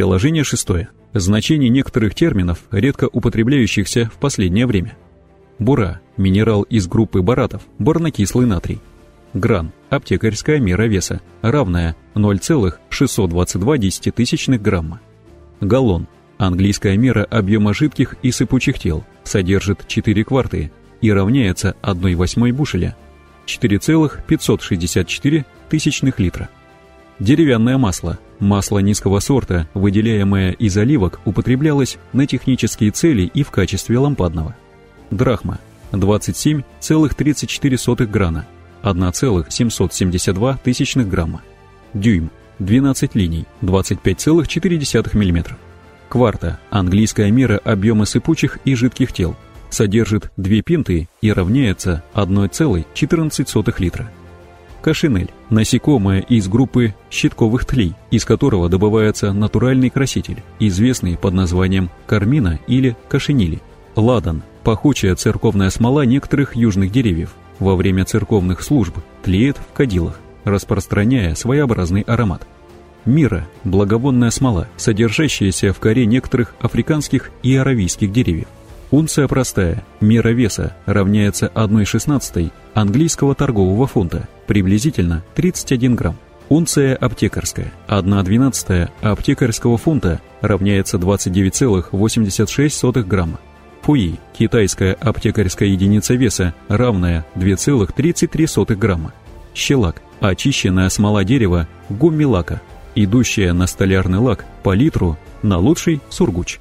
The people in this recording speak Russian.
Приложение шестое. Значение некоторых терминов, редко употребляющихся в последнее время. Бура – минерал из группы баратов, борнокислый натрий. Гран – аптекарская мера веса, равная 0,622 грамма. Галлон – английская мера объема жидких и сыпучих тел, содержит 4 кварты и равняется 1 восьмой бушеля, 4,564 тысячных литра. Деревянное масло – масло низкого сорта, выделяемое из оливок, употреблялось на технические цели и в качестве лампадного. Драхма – 27,34 грана, 1,772 тысячных грамма. Дюйм – 12 линий, 25,4 мм. Кварта – английская мера объема сыпучих и жидких тел, содержит 2 пинты и равняется 1,14 литра. Кашинель – насекомое из группы щитковых тлей, из которого добывается натуральный краситель, известный под названием кармина или кашинили. Ладан – пахучая церковная смола некоторых южных деревьев. Во время церковных служб тлеет в кадилах, распространяя своеобразный аромат. Мира – благовонная смола, содержащаяся в коре некоторых африканских и аравийских деревьев. Унция простая, мера веса, равняется 1,16 английского торгового фунта, приблизительно 31 грамм. Унция аптекарская, 1,12 аптекарского фунта равняется 29,86 грамма. Фуи, китайская аптекарская единица веса, равная 2,33 грамма. Щелак, очищенная смола дерева, гумми лака, идущая на столярный лак по литру на лучший сургуч.